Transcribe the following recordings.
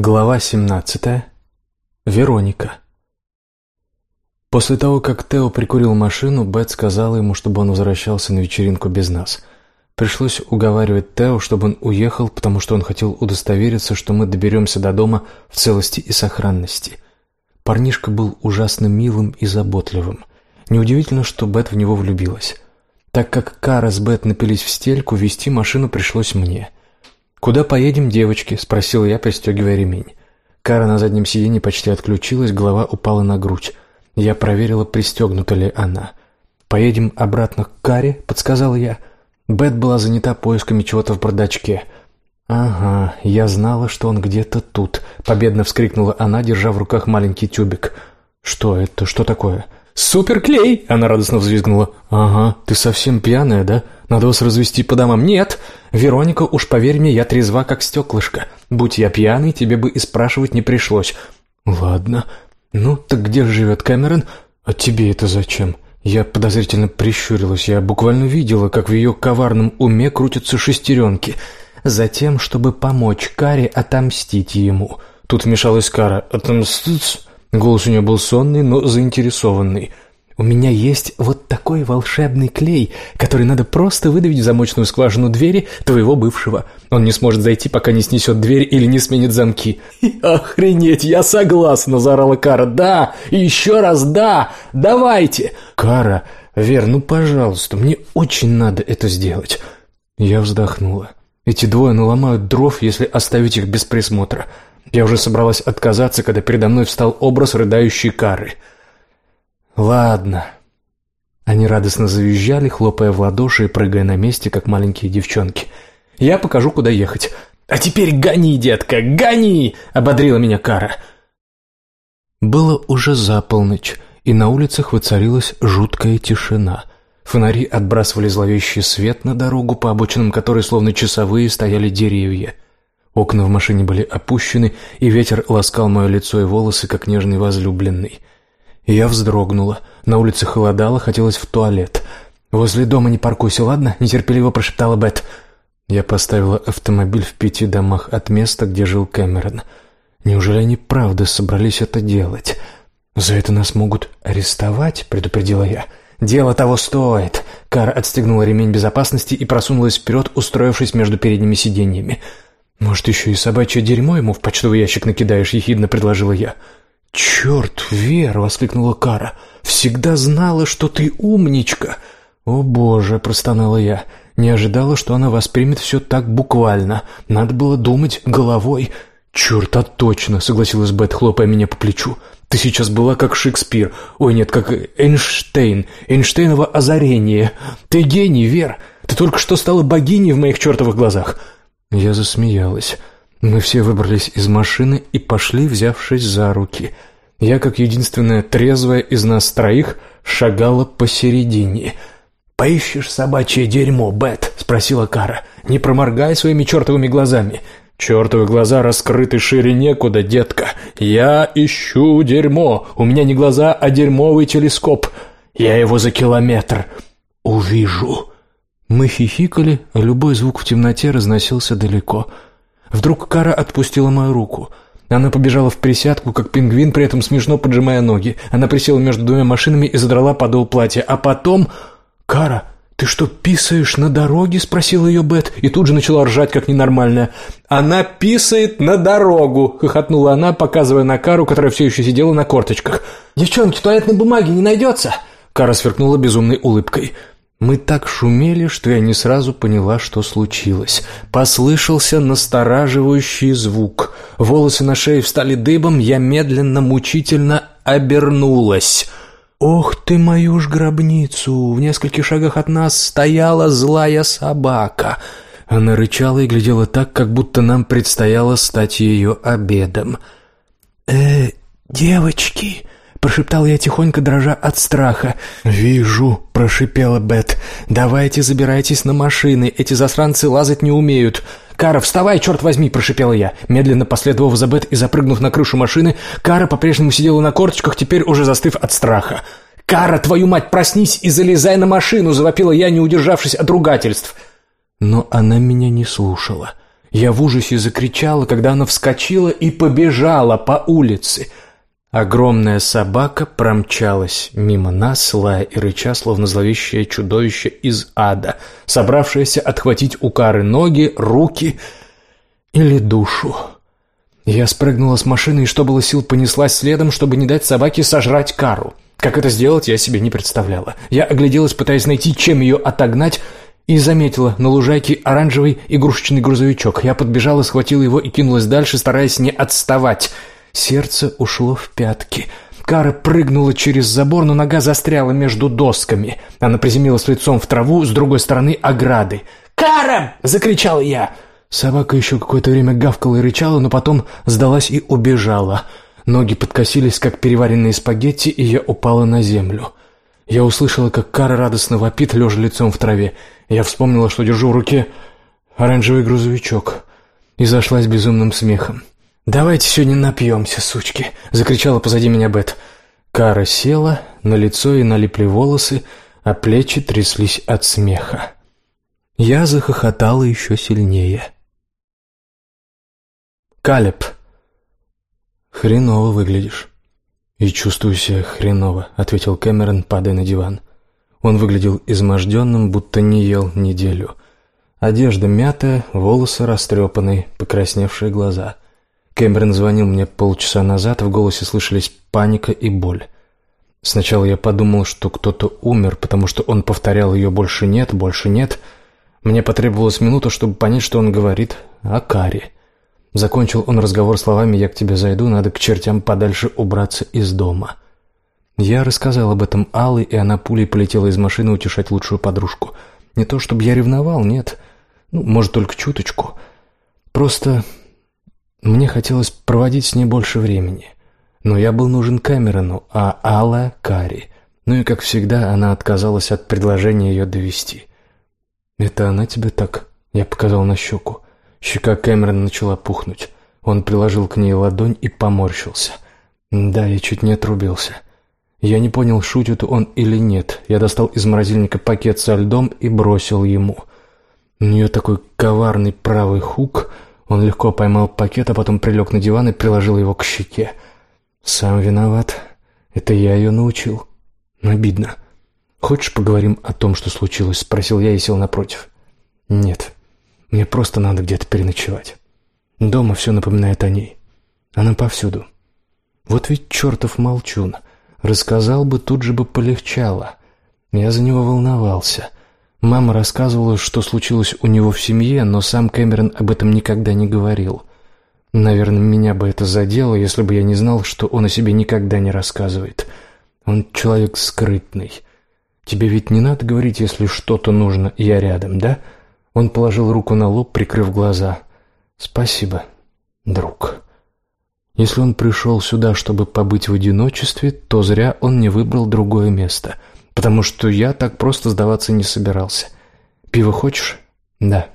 Глава 17. Вероника. После того, как Тео прикурил машину, Бет сказала ему, чтобы он возвращался на вечеринку без нас. Пришлось уговаривать Тео, чтобы он уехал, потому что он хотел удостовериться, что мы доберемся до дома в целости и сохранности. Парнишка был ужасно милым и заботливым. Неудивительно, что Бет в него влюбилась. Так как Кара с Бет напились в стельку, вести машину пришлось мне – «Куда поедем, девочки?» – спросил я, пристегивая ремень. Кара на заднем сиденье почти отключилась, голова упала на грудь. Я проверила, пристегнута ли она. «Поедем обратно к Каре?» – подсказал я. Бет была занята поисками чего-то в бардачке. «Ага, я знала, что он где-то тут», — победно вскрикнула она, держа в руках маленький тюбик. «Что это? Что такое?» «Суперклей!» — она радостно взвизгнула. «Ага, ты совсем пьяная, да? Надо вас развести по домам». «Нет! Вероника, уж поверь мне, я трезва, как стеклышко. Будь я пьяный, тебе бы и спрашивать не пришлось». «Ладно. Ну, так где живет Кэмерон? А тебе это зачем?» Я подозрительно прищурилась. Я буквально видела, как в ее коварном уме крутятся шестеренки. Затем, чтобы помочь Каре отомстить ему. Тут вмешалась Кара. «Отомстить?» Голос у нее был сонный, но заинтересованный. «У меня есть вот такой волшебный клей, который надо просто выдавить в замочную скважину двери твоего бывшего. Он не сможет зайти, пока не снесет дверь или не сменит замки». «Охренеть, я согласна!» – заорала Кара. «Да! Еще раз да! Давайте!» «Кара, Вер, ну пожалуйста, мне очень надо это сделать». Я вздохнула. Эти двое наломают дров, если оставить их без присмотра. Я уже собралась отказаться, когда передо мной встал образ рыдающей кары. «Ладно». Они радостно завизжали, хлопая в ладоши и прыгая на месте, как маленькие девчонки. «Я покажу, куда ехать». «А теперь гони, детка, гони!» — ободрила меня Кара. Было уже за полночь, и на улицах воцарилась жуткая тишина. Фонари отбрасывали зловещий свет на дорогу, по обочинам которой словно часовые стояли деревья — Окна в машине были опущены, и ветер ласкал мое лицо и волосы, как нежный возлюбленный. я вздрогнула. На улице холодало, хотелось в туалет. «Возле дома не паркуйся, ладно?» — нетерпеливо прошептала Бет. Я поставила автомобиль в пяти домах от места, где жил Кэмерон. Неужели они правда собрались это делать? «За это нас могут арестовать», — предупредила я. «Дело того стоит». Кара отстегнула ремень безопасности и просунулась вперед, устроившись между передними сиденьями. «Может, еще и собачье дерьмо ему в почтовый ящик накидаешь?» — ехидно предложила я. «Черт, Вера!» — воскликнула Кара. «Всегда знала, что ты умничка!» «О, Боже!» — простонала я. Не ожидала, что она воспримет все так буквально. Надо было думать головой. «Черт, а точно!» — согласилась Бет, хлопая меня по плечу. «Ты сейчас была как Шекспир. Ой, нет, как Эйнштейн. Эйнштейново озарение. Ты гений, Вер. Ты только что стала богиней в моих чертовых глазах. Я засмеялась. Мы все выбрались из машины и пошли, взявшись за руки. Я, как единственная трезвая из нас троих, шагала посередине. «Поищешь собачье дерьмо, Бет?» — спросила Кара. «Не проморгай своими чертовыми глазами». «Чертовы глаза раскрыты шире некуда, детка. Я ищу дерьмо. У меня не глаза, а дерьмовый телескоп. Я его за километр увижу». Мы хихикали, а любой звук в темноте разносился далеко. Вдруг Кара отпустила мою руку. Она побежала в присядку, как пингвин, при этом смешно поджимая ноги. Она присела между двумя машинами и задрала подол платья. А потом... «Кара, ты что, писаешь на дороге?» — спросила ее Бет, и тут же начала ржать, как ненормальная. «Она писает на дорогу!» — хохотнула она, показывая на Кару, которая все еще сидела на корточках. «Девчонки, туалетной бумаги не найдется?» Кара сверкнула безумной улыбкой. Мы так шумели, что я не сразу поняла, что случилось. Послышался настораживающий звук. Волосы на шее встали дыбом, я медленно, мучительно обернулась. «Ох ты мою ж гробницу!» В нескольких шагах от нас стояла злая собака. Она рычала и глядела так, как будто нам предстояло стать ее обедом. «Э, девочки!» Прошептал я тихонько, дрожа от страха. «Вижу», — прошипела Бет. «Давайте забирайтесь на машины, эти засранцы лазать не умеют». «Кара, вставай, черт возьми!» – прошипела я. Медленно последовав за Бет и запрыгнув на крышу машины, Кара по-прежнему сидела на корточках, теперь уже застыв от страха. «Кара, твою мать, проснись и залезай на машину!» – завопила я, не удержавшись от ругательств. Но она меня не слушала. Я в ужасе закричала, когда она вскочила и побежала по улице. Огромная собака промчалась мимо нас, лая и рыча, словно зловещее чудовище из ада, собравшееся отхватить у Кары ноги, руки или душу. Я спрыгнула с машины и, что было сил, понеслась следом, чтобы не дать собаке сожрать Кару. Как это сделать, я себе не представляла. Я огляделась, пытаясь найти, чем ее отогнать, и заметила на лужайке оранжевый игрушечный грузовичок. Я подбежала, схватила его и кинулась дальше, стараясь не отставать. Сердце ушло в пятки. Кара прыгнула через забор, но нога застряла между досками. Она приземлилась лицом в траву с другой стороны ограды. «Кара!» — закричал я. Собака еще какое-то время гавкала и рычала, но потом сдалась и убежала. Ноги подкосились, как переваренные спагетти, и я упала на землю. Я услышала, как Кара радостно вопит, лежа лицом в траве. Я вспомнила, что держу в руке оранжевый грузовичок, и зашлась безумным смехом. «Давайте сегодня напьемся, сучки!» — закричала позади меня Бет. Кара села, на лицо и налипли волосы, а плечи тряслись от смеха. Я захохотала еще сильнее. «Калеб!» «Хреново выглядишь». «И чувствую себя хреново», — ответил Кэмерон, падая на диван. Он выглядел изможденным, будто не ел неделю. Одежда мятая, волосы растрепанные, покрасневшие глаза — Кэмерон звонил мне полчаса назад, в голосе слышались паника и боль. Сначала я подумал, что кто-то умер, потому что он повторял ее «больше нет, больше нет». Мне потребовалась минута, чтобы понять, что он говорит о Каре. Закончил он разговор словами «я к тебе зайду, надо к чертям подальше убраться из дома». Я рассказал об этом Алле, и она пулей полетела из машины утешать лучшую подружку. Не то чтобы я ревновал, нет. Ну, может, только чуточку. Просто мне хотелось проводить с ней больше времени. Но я был нужен Кэмерону, а Алла — Кари. Ну и, как всегда, она отказалась от предложения ее довести. «Это она тебе так?» — я показал на щеку. Щека Кэмерона начала пухнуть. Он приложил к ней ладонь и поморщился. Да, я чуть не отрубился. Я не понял, шутит он или нет. Я достал из морозильника пакет со льдом и бросил ему. У нее такой коварный правый хук — он легко поймал пакет, а потом прилег на диван и приложил его к щеке. «Сам виноват. Это я ее научил. Обидно. Хочешь, поговорим о том, что случилось?» — спросил я и сел напротив. «Нет. Мне просто надо где-то переночевать. Дома все напоминает о ней. Она повсюду. Вот ведь чертов молчун. Рассказал бы, тут же бы полегчало. Я за него волновался». Мама рассказывала, что случилось у него в семье, но сам Кэмерон об этом никогда не говорил. Наверное, меня бы это задело, если бы я не знал, что он о себе никогда не рассказывает. Он человек скрытный. Тебе ведь не надо говорить, если что-то нужно, я рядом, да? Он положил руку на лоб, прикрыв глаза. Спасибо, друг. Если он пришел сюда, чтобы побыть в одиночестве, то зря он не выбрал другое место — потому что я так просто сдаваться не собирался. «Пиво хочешь?» «Да».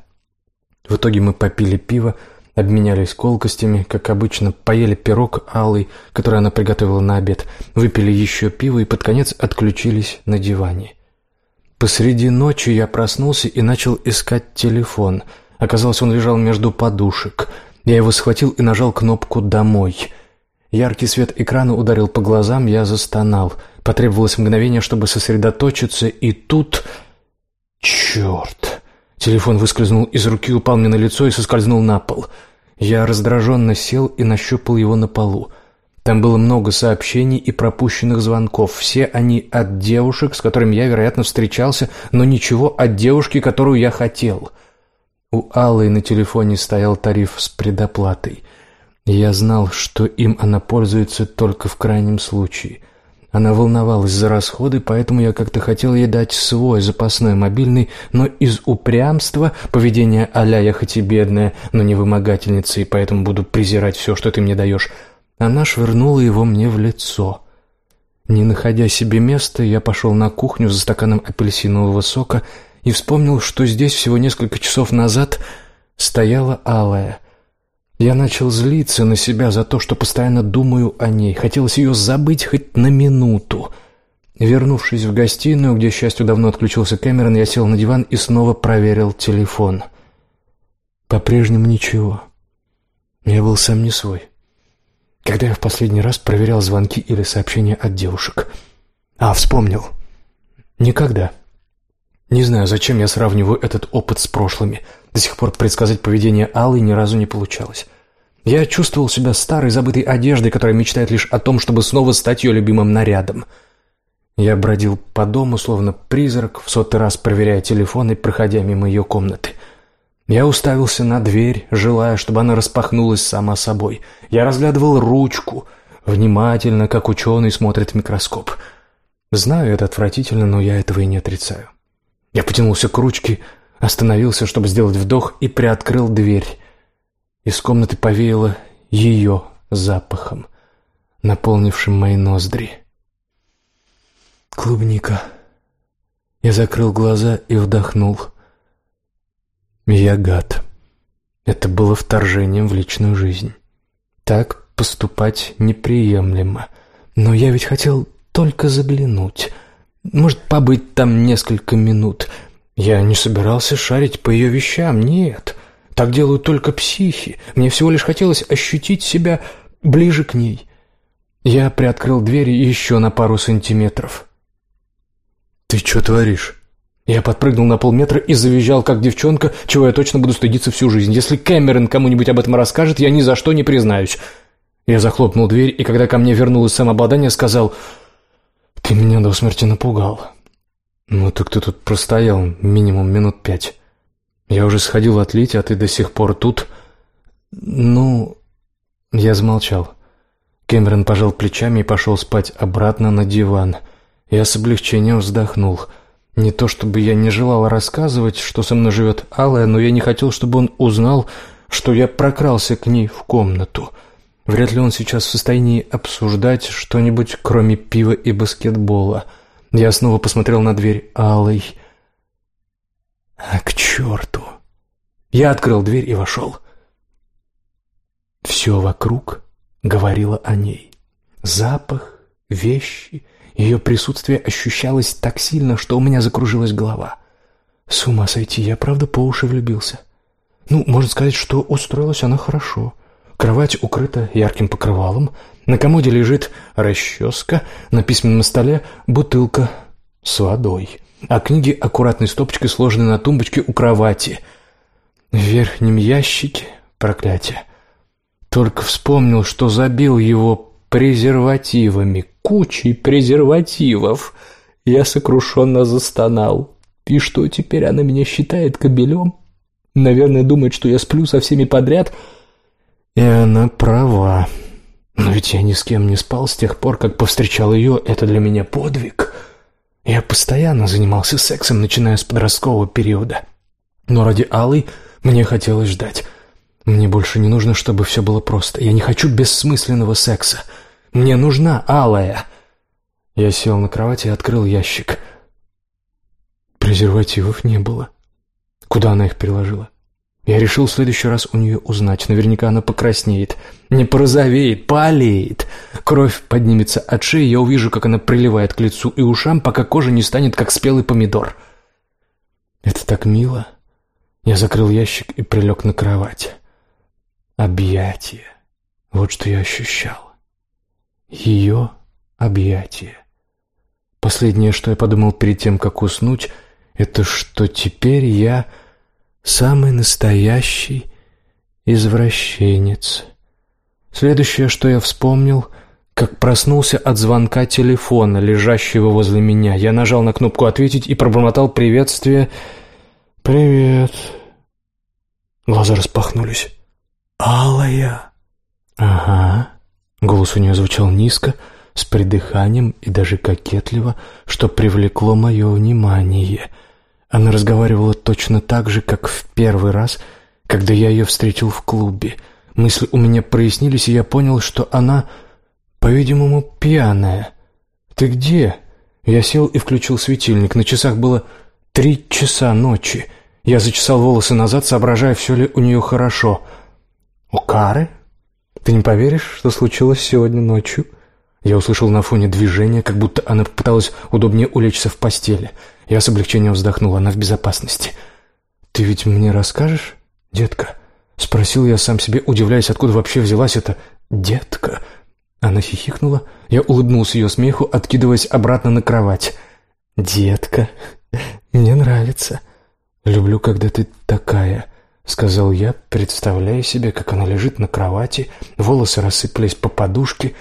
В итоге мы попили пиво, обменялись колкостями, как обычно, поели пирог алый, который она приготовила на обед, выпили еще пиво и под конец отключились на диване. Посреди ночи я проснулся и начал искать телефон. Оказалось, он лежал между подушек. Я его схватил и нажал кнопку «Домой». Яркий свет экрана ударил по глазам, я застонал. Потребовалось мгновение, чтобы сосредоточиться, и тут... Черт! Телефон выскользнул из руки, упал мне на лицо и соскользнул на пол. Я раздраженно сел и нащупал его на полу. Там было много сообщений и пропущенных звонков. Все они от девушек, с которыми я, вероятно, встречался, но ничего от девушки, которую я хотел. У Аллы на телефоне стоял тариф с предоплатой. Я знал, что им она пользуется только в крайнем случае. Она волновалась за расходы, поэтому я как-то хотел ей дать свой запасной мобильный, но из упрямства, поведения а-ля «я хоть и бедная, но не вымогательница, и поэтому буду презирать все, что ты мне даешь», она швырнула его мне в лицо. Не находя себе места, я пошел на кухню за стаканом апельсинового сока и вспомнил, что здесь всего несколько часов назад стояла алая. Я начал злиться на себя за то, что постоянно думаю о ней. Хотелось ее забыть хоть на минуту. Вернувшись в гостиную, где, к счастью, давно отключился Кэмерон, я сел на диван и снова проверил телефон. По-прежнему ничего. Я был сам не свой. Когда я в последний раз проверял звонки или сообщения от девушек? А, вспомнил. Никогда. Не знаю, зачем я сравниваю этот опыт с прошлыми. До сих пор предсказать поведение Аллы ни разу не получалось. Я чувствовал себя старой забытой одеждой, которая мечтает лишь о том, чтобы снова стать ее любимым нарядом. Я бродил по дому, словно призрак, в сотый раз проверяя телефон и проходя мимо ее комнаты. Я уставился на дверь, желая, чтобы она распахнулась сама собой. Я разглядывал ручку, внимательно, как ученый смотрит в микроскоп. Знаю, это отвратительно, но я этого и не отрицаю. Я потянулся к ручке, остановился, чтобы сделать вдох, и приоткрыл дверь. Из комнаты повеяло ее запахом, наполнившим мои ноздри. Клубника. Я закрыл глаза и вдохнул. Я гад. Это было вторжением в личную жизнь. Так поступать неприемлемо. Но я ведь хотел только заглянуть. Может, побыть там несколько минут. Я не собирался шарить по ее вещам, нет. Так делают только психи. Мне всего лишь хотелось ощутить себя ближе к ней. Я приоткрыл дверь еще на пару сантиметров. «Ты что творишь?» Я подпрыгнул на полметра и завизжал, как девчонка, чего я точно буду стыдиться всю жизнь. Если Кэмерон кому-нибудь об этом расскажет, я ни за что не признаюсь. Я захлопнул дверь, и когда ко мне вернулось самообладание, сказал, «Ты меня до смерти напугал». «Ну так ты тут простоял минимум минут пять». Я уже сходил отлить, а ты до сих пор тут. Ну, я замолчал. Кэмерон пожал плечами и пошел спать обратно на диван. Я с облегчением вздохнул. Не то чтобы я не желал рассказывать, что со мной живет Алая, но я не хотел, чтобы он узнал, что я прокрался к ней в комнату. Вряд ли он сейчас в состоянии обсуждать что-нибудь, кроме пива и баскетбола. Я снова посмотрел на дверь Алой. А к черту! Я открыл дверь и вошел. Все вокруг говорило о ней. Запах, вещи, ее присутствие ощущалось так сильно, что у меня закружилась голова. С ума сойти, я правда по уши влюбился. Ну, можно сказать, что устроилась она хорошо. Кровать укрыта ярким покрывалом, на комоде лежит расческа, на письменном столе бутылка с водой а книги аккуратной стопочкой сложены на тумбочке у кровати. В верхнем ящике проклятие. Только вспомнил, что забил его презервативами, кучей презервативов. Я сокрушенно застонал. И что, теперь она меня считает кобелем? Наверное, думает, что я сплю со всеми подряд. И она права. Но ведь я ни с кем не спал с тех пор, как повстречал ее. Это для меня подвиг. Я постоянно занимался сексом, начиная с подросткового периода. Но ради Аллы мне хотелось ждать. Мне больше не нужно, чтобы все было просто. Я не хочу бессмысленного секса. Мне нужна Алая. Я сел на кровати и открыл ящик. Презервативов не было. Куда она их переложила? Я решил в следующий раз у нее узнать. Наверняка она покраснеет, не порозовеет, полеет. Кровь поднимется от шеи, я увижу, как она приливает к лицу и ушам, пока кожа не станет, как спелый помидор. Это так мило. Я закрыл ящик и прилег на кровать. Объятие. Вот что я ощущал. Ее объятие. Последнее, что я подумал перед тем, как уснуть, это что теперь я Самый настоящий извращенец. Следующее, что я вспомнил, как проснулся от звонка телефона, лежащего возле меня. Я нажал на кнопку «Ответить» и пробормотал приветствие. «Привет». Глаза распахнулись. «Алая». «Ага». Голос у нее звучал низко, с придыханием и даже кокетливо, что привлекло мое внимание — она разговаривала точно так же, как в первый раз, когда я ее встретил в клубе. Мысли у меня прояснились, и я понял, что она, по-видимому, пьяная. «Ты где?» Я сел и включил светильник. На часах было три часа ночи. Я зачесал волосы назад, соображая, все ли у нее хорошо. «У Кары? Ты не поверишь, что случилось сегодня ночью?» Я услышал на фоне движения, как будто она попыталась удобнее улечься в постели. Я с облегчением вздохнул, она в безопасности. «Ты ведь мне расскажешь, детка?» Спросил я сам себе, удивляясь, откуда вообще взялась эта «детка». Она хихикнула. Я улыбнулся ее смеху, откидываясь обратно на кровать. «Детка, мне нравится. Люблю, когда ты такая», — сказал я, представляя себе, как она лежит на кровати, волосы рассыпались по подушке,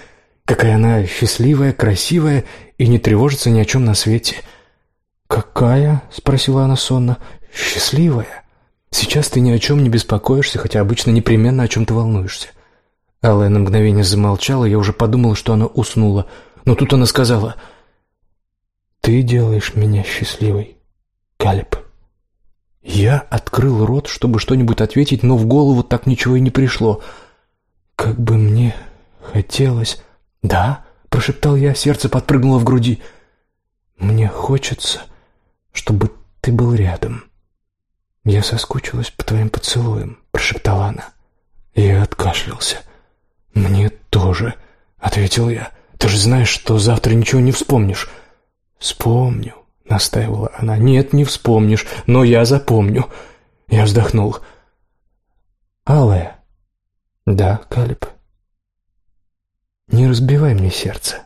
какая она счастливая, красивая и не тревожится ни о чем на свете. «Какая?» — спросила она сонно. «Счастливая. Сейчас ты ни о чем не беспокоишься, хотя обычно непременно о чем-то волнуешься». Алая на мгновение замолчала, я уже подумала, что она уснула. Но тут она сказала, «Ты делаешь меня счастливой, Калеб». Я открыл рот, чтобы что-нибудь ответить, но в голову так ничего и не пришло. «Как бы мне хотелось...» «Да», — прошептал я, сердце подпрыгнуло в груди. «Мне хочется, чтобы ты был рядом». «Я соскучилась по твоим поцелуям», — прошептала она. Я откашлялся. «Мне тоже», — ответил я. «Ты же знаешь, что завтра ничего не вспомнишь». «Вспомню», — настаивала она. «Нет, не вспомнишь, но я запомню». Я вздохнул. «Алая?» «Да, Калиб». «Не разбивай мне сердце».